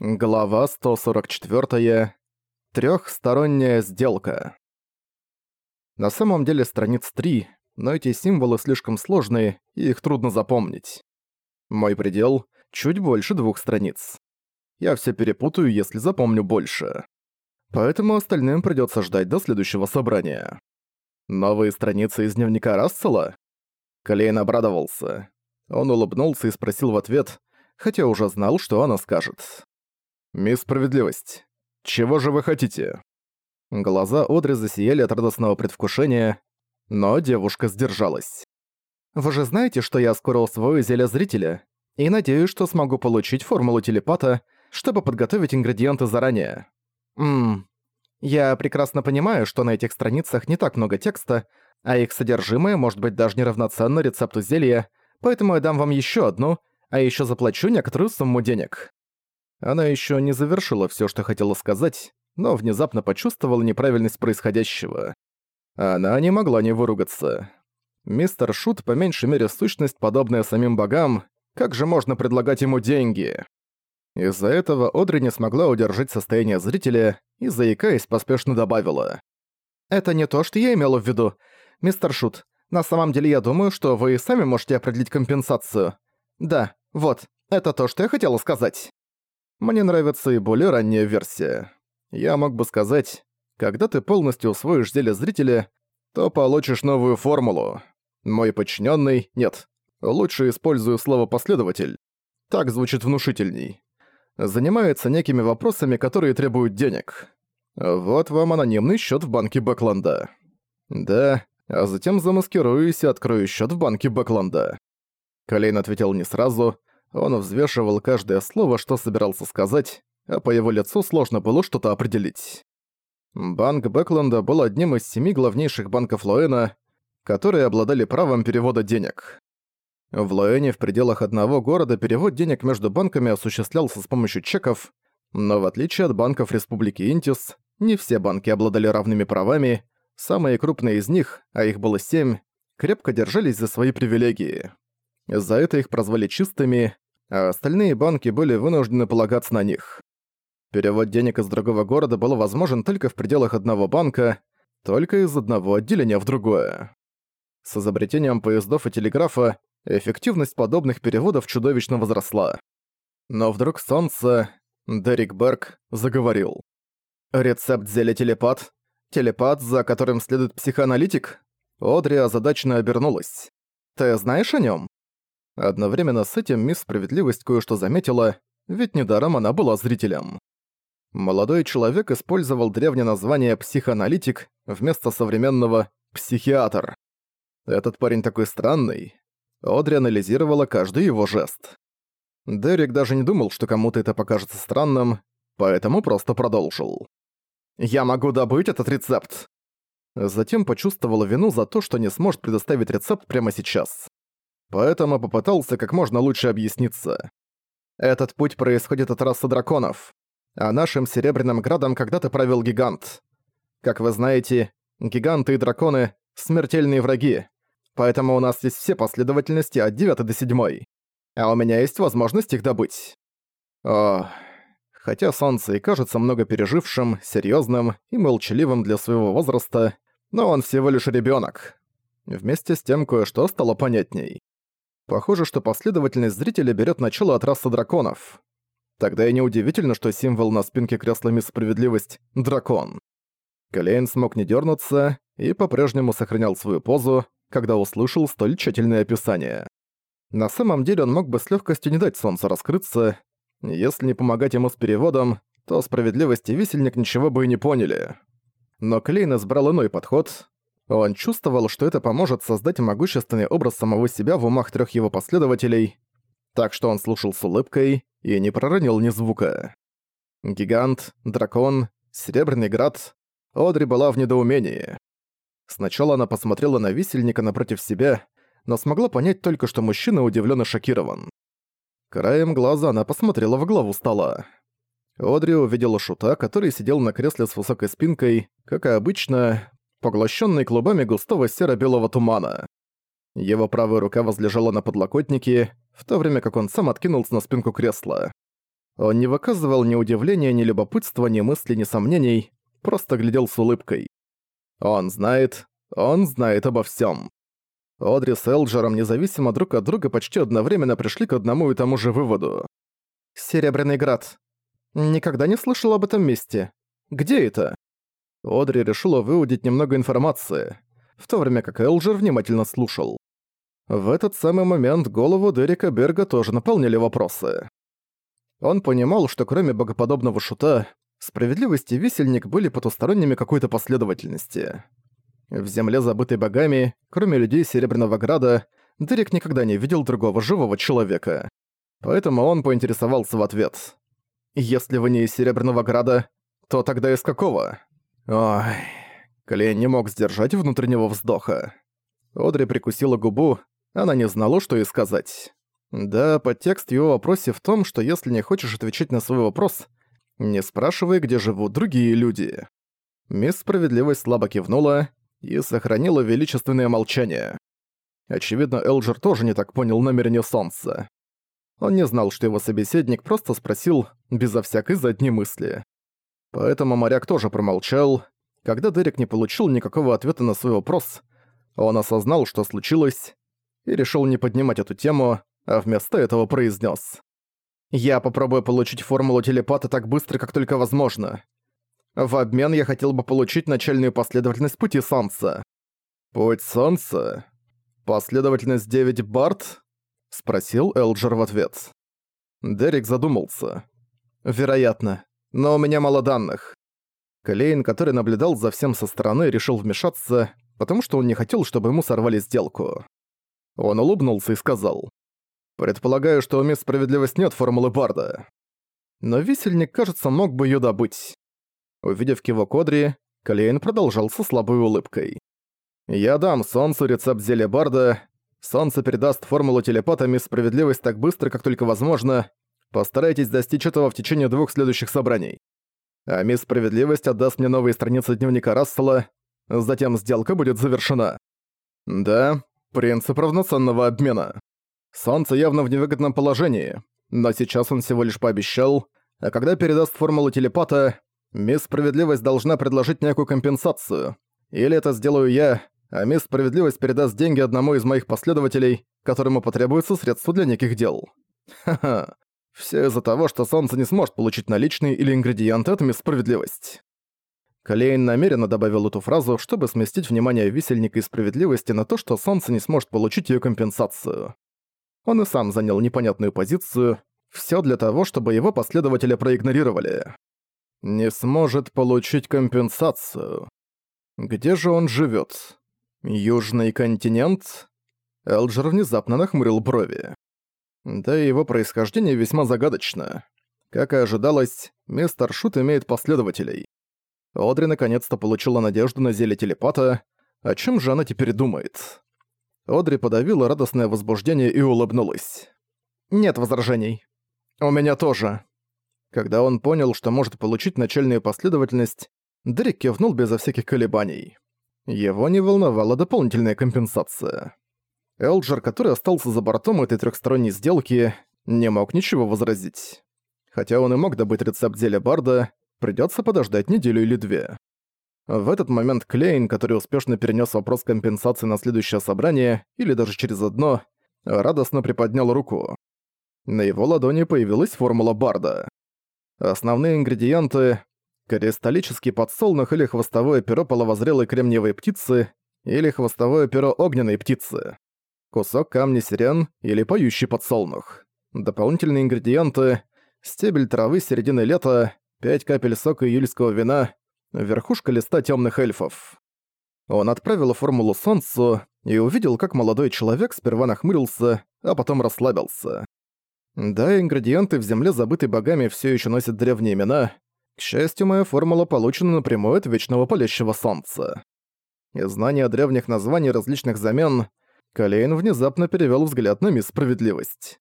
Глава 144. Трёхсторонняя сделка. На самом деле страниц три, но эти символы слишком сложные, и их трудно запомнить. Мой предел — чуть больше двух страниц. Я все перепутаю, если запомню больше. Поэтому остальным придётся ждать до следующего собрания. Новые страницы из дневника Рассела? Клейн обрадовался. Он улыбнулся и спросил в ответ, хотя уже знал, что она скажет. «Мисс Справедливость, чего же вы хотите?» Глаза Одри засияли от радостного предвкушения, но девушка сдержалась. «Вы же знаете, что я скоро усвою зелье зрителя, и надеюсь, что смогу получить формулу телепата, чтобы подготовить ингредиенты заранее. Ммм, я прекрасно понимаю, что на этих страницах не так много текста, а их содержимое может быть даже неравноценно рецепту зелья, поэтому я дам вам еще одну, а еще заплачу некоторую сумму денег. Она еще не завершила все, что хотела сказать, но внезапно почувствовала неправильность происходящего. Она не могла не выругаться. Мистер Шут по меньшей мере сущность, подобная самим богам, как же можно предлагать ему деньги? Из-за этого Одри не смогла удержать состояние зрителя и, заикаясь, поспешно добавила. «Это не то, что я имела в виду. Мистер Шут, на самом деле я думаю, что вы сами можете определить компенсацию. Да, вот, это то, что я хотела сказать». Мне нравится и более ранняя версия. Я мог бы сказать, когда ты полностью усвоишь зелье зрителя, то получишь новую формулу. Мой подчиненный, нет, лучше использую слово «последователь». Так звучит внушительней. Занимается некими вопросами, которые требуют денег. Вот вам анонимный счет в банке Бэкленда. Да, а затем замаскируюсь и открою счет в банке Бэкленда. Колейн ответил не сразу, он взвешивал каждое слово, что собирался сказать, а по его лицу сложно было что-то определить. Банк Бэкленда был одним из семи главнейших банков Лоэна, которые обладали правом перевода денег. В Лоэне в пределах одного города перевод денег между банками осуществлялся с помощью чеков, но в отличие от банков Республики Интис, не все банки обладали равными правами, самые крупные из них, а их было семь, крепко держались за свои привилегии. За это их прозвали чистыми, а остальные банки были вынуждены полагаться на них. Перевод денег из другого города был возможен только в пределах одного банка, только из одного отделения в другое. С изобретением поездов и телеграфа эффективность подобных переводов чудовищно возросла. Но вдруг солнце, Дерек Берг, заговорил. «Рецепт зелья телепат? Телепат, за которым следует психоаналитик?» Одри озадаченно обернулась. «Ты знаешь о нем? Одновременно с этим мисс Справедливость кое-что заметила, ведь недаром она была зрителем. Молодой человек использовал древнее название «психоаналитик» вместо современного «психиатр». Этот парень такой странный. Одри анализировала каждый его жест. Дерек даже не думал, что кому-то это покажется странным, поэтому просто продолжил. «Я могу добыть этот рецепт!» Затем почувствовала вину за то, что не сможет предоставить рецепт прямо сейчас поэтому попытался как можно лучше объясниться. Этот путь происходит от расы драконов, а нашим Серебряным Градом когда-то правил гигант. Как вы знаете, гиганты и драконы — смертельные враги, поэтому у нас есть все последовательности от 9 до 7, а у меня есть возможность их добыть. О, хотя Солнце и кажется много пережившим, серьезным и молчаливым для своего возраста, но он всего лишь ребенок. Вместе с тем кое-что стало понятней. Похоже, что последовательность зрителя берет начало от расы драконов. Тогда и неудивительно, что символ на спинке кресла Мисс Справедливость — дракон. Клейн смог не дернуться и по-прежнему сохранял свою позу, когда услышал столь тщательное описание. На самом деле он мог бы с легкостью не дать солнцу раскрыться. Если не помогать ему с переводом, то справедливость и висельник ничего бы и не поняли. Но Клейн избрал иной подход, он чувствовал, что это поможет создать могущественный образ самого себя в умах трех его последователей, так что он слушал с улыбкой и не проронил ни звука. Гигант, дракон, Серебряный Град. Одри была в недоумении. Сначала она посмотрела на висельника напротив себя, но смогла понять только, что мужчина удивлен и шокирован. Краем глаза она посмотрела в главу стола. Одри увидела шута, который сидел на кресле с высокой спинкой, как и обычно, поглощенный клубами густого серо-белого тумана. Его правая рука возлежала на подлокотнике, в то время как он сам откинулся на спинку кресла. Он не выказывал ни удивления, ни любопытства, ни мыслей, ни сомнений, просто глядел с улыбкой. Он знает, он знает обо всем. Одри с Элджером независимо друг от друга почти одновременно пришли к одному и тому же выводу. «Серебряный град. Никогда не слышал об этом месте. Где это?» Одри решила выудить немного информации, в то время как Элджер внимательно слушал. В этот самый момент голову Дерека Берга тоже наполнили вопросы. Он понимал, что кроме богоподобного шута, справедливость и висельник были потусторонними какой-то последовательности. В земле, забытой богами, кроме людей Серебряного Града, Дерек никогда не видел другого живого человека. Поэтому он поинтересовался в ответ. «Если вы не из Серебряного Града, то тогда из какого?» Ой... Клейн не мог сдержать внутреннего вздоха. Одри прикусила губу, она не знала, что и сказать. Да, подтекст его вопросе в том, что если не хочешь отвечать на свой вопрос, не спрашивай, где живут другие люди. Мисс Справедливость слабо кивнула и сохранила величественное молчание. Очевидно, Элджер тоже не так понял намерение Солнца. Он не знал, что его собеседник просто спросил безо всякой задней мысли. Поэтому моряк тоже промолчал. Когда Дерек не получил никакого ответа на свой вопрос, он осознал, что случилось, и решил не поднимать эту тему, а вместо этого произнес: «Я попробую получить формулу телепата так быстро, как только возможно. В обмен я хотел бы получить начальную последовательность пути Солнца». «Путь Солнца? Последовательность 9 Барт?» — спросил Элджер в ответ. Дерек задумался. «Вероятно. Но у меня мало данных». Клейн, который наблюдал за всем со стороны, решил вмешаться, потому что он не хотел, чтобы ему сорвали сделку. Он улыбнулся и сказал. «Предполагаю, что у мисс Справедливость нет формулы Барда. Но висельник, кажется, мог бы её добыть». Увидев кивок Одри, Клейн продолжал со слабой улыбкой. «Я дам Солнцу рецепт зелья Барда. Солнце передаст формулу телепата мисс Справедливость так быстро, как только возможно. Постарайтесь достичь этого в течение двух следующих собраний. А мисс Справедливость отдаст мне новые страницы дневника Рассела. Затем сделка будет завершена». «Да, Принцип равноценного обмена. Солнце явно в невыгодном положении, но сейчас он всего лишь пообещал, а когда передаст формулу телепата, мисс Справедливость должна предложить некую компенсацию. Или это сделаю я, а мисс Справедливость передаст деньги одному из моих последователей, которому потребуется средства для неких дел. Ха-ха. Все из-за того, что Солнце не сможет получить наличные или ингредиенты от мисс Справедливость. Калейн намеренно добавил эту фразу, чтобы сместить внимание висельника и справедливости на то, что Солнце не сможет получить ее компенсацию. Он и сам занял непонятную позицию, все для того, чтобы его последователи проигнорировали. Не сможет получить компенсацию. Где же он живет? Южный континент? Элджер внезапно нахмурил брови. Да и его происхождение весьма загадочно. Как и ожидалось, мистер Шут имеет последователей. Одри наконец-то получила надежду на зелье телепата. О чем же она теперь думает? Одри подавила радостное возбуждение и улыбнулась. «Нет возражений. У меня тоже». Когда он понял, что может получить начальную последовательность, Дрик кивнул безо всяких колебаний. Его не волновала дополнительная компенсация. Элджер, который остался за бортом этой трехсторонней сделки, не мог ничего возразить. Хотя он и мог добыть рецепт зелья Барда, придётся подождать неделю или две. В этот момент Клейн, который успешно перенёс вопрос компенсации на следующее собрание, или даже через одно, радостно приподнял руку. На его ладони появилась формула Барда. Основные ингредиенты — кристаллический подсолнух или хвостовое перо половозрелой кремниевой птицы или хвостовое перо огненной птицы, кусок камня сирен или поющий подсолнух. Дополнительные ингредиенты — стебель травы середины лета, пять капель сока июльского вина, верхушка листа темных эльфов. Он отправил формулу солнцу и увидел, как молодой человек сперва нахмурился, а потом расслабился. Да, ингредиенты в земле, забытой богами, все еще носят древние имена. К счастью, моя формула получена напрямую от вечного палящего солнца. Из знания древних названий различных замен, Калейн внезапно перевел взгляд на мисс Справедливость.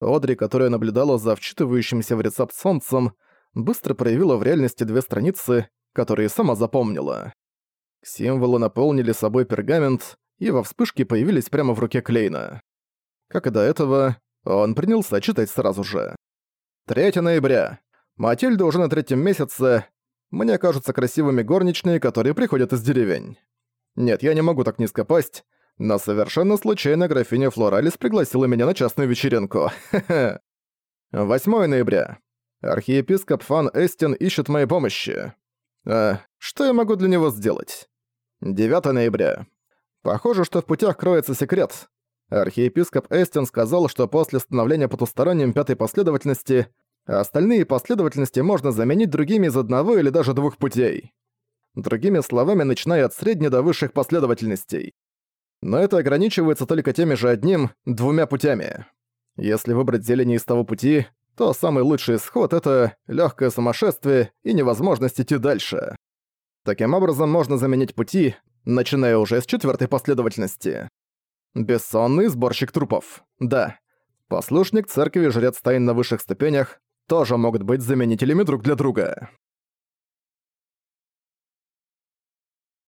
Одри, которая наблюдала за вчитывающимся в рецепт солнцем, быстро проявила в реальности две страницы, которые сама запомнила. Символы наполнили собой пергамент, и во вспышке появились прямо в руке Клейна. Как и до этого, он принялся читать сразу же. 3 ноября. Матильда уже на третьем месяце. Мне кажутся красивыми горничные, которые приходят из деревень. Нет, я не могу так низко пасть, но совершенно случайно графиня Флоралис пригласила меня на частную вечеринку. 8 ноября. Архиепископ Фан Эстин ищет моей помощи. А, что я могу для него сделать? 9 ноября. Похоже, что в путях кроется секрет. Архиепископ Эстин сказал, что после становления потусторонним пятой последовательности остальные последовательности можно заменить другими из одного или даже двух путей. Другими словами, начиная от средней до высших последовательностей. Но это ограничивается только теми же одним, двумя путями. Если выбрать зелень из того пути, то самый лучший исход — это легкое сумасшествие и невозможность идти дальше. Таким образом, можно заменить пути, начиная уже с четвертой последовательности. Бессонный сборщик трупов. Да. Послушник церкви жрец тайн на высших ступенях тоже могут быть заменителями друг для друга.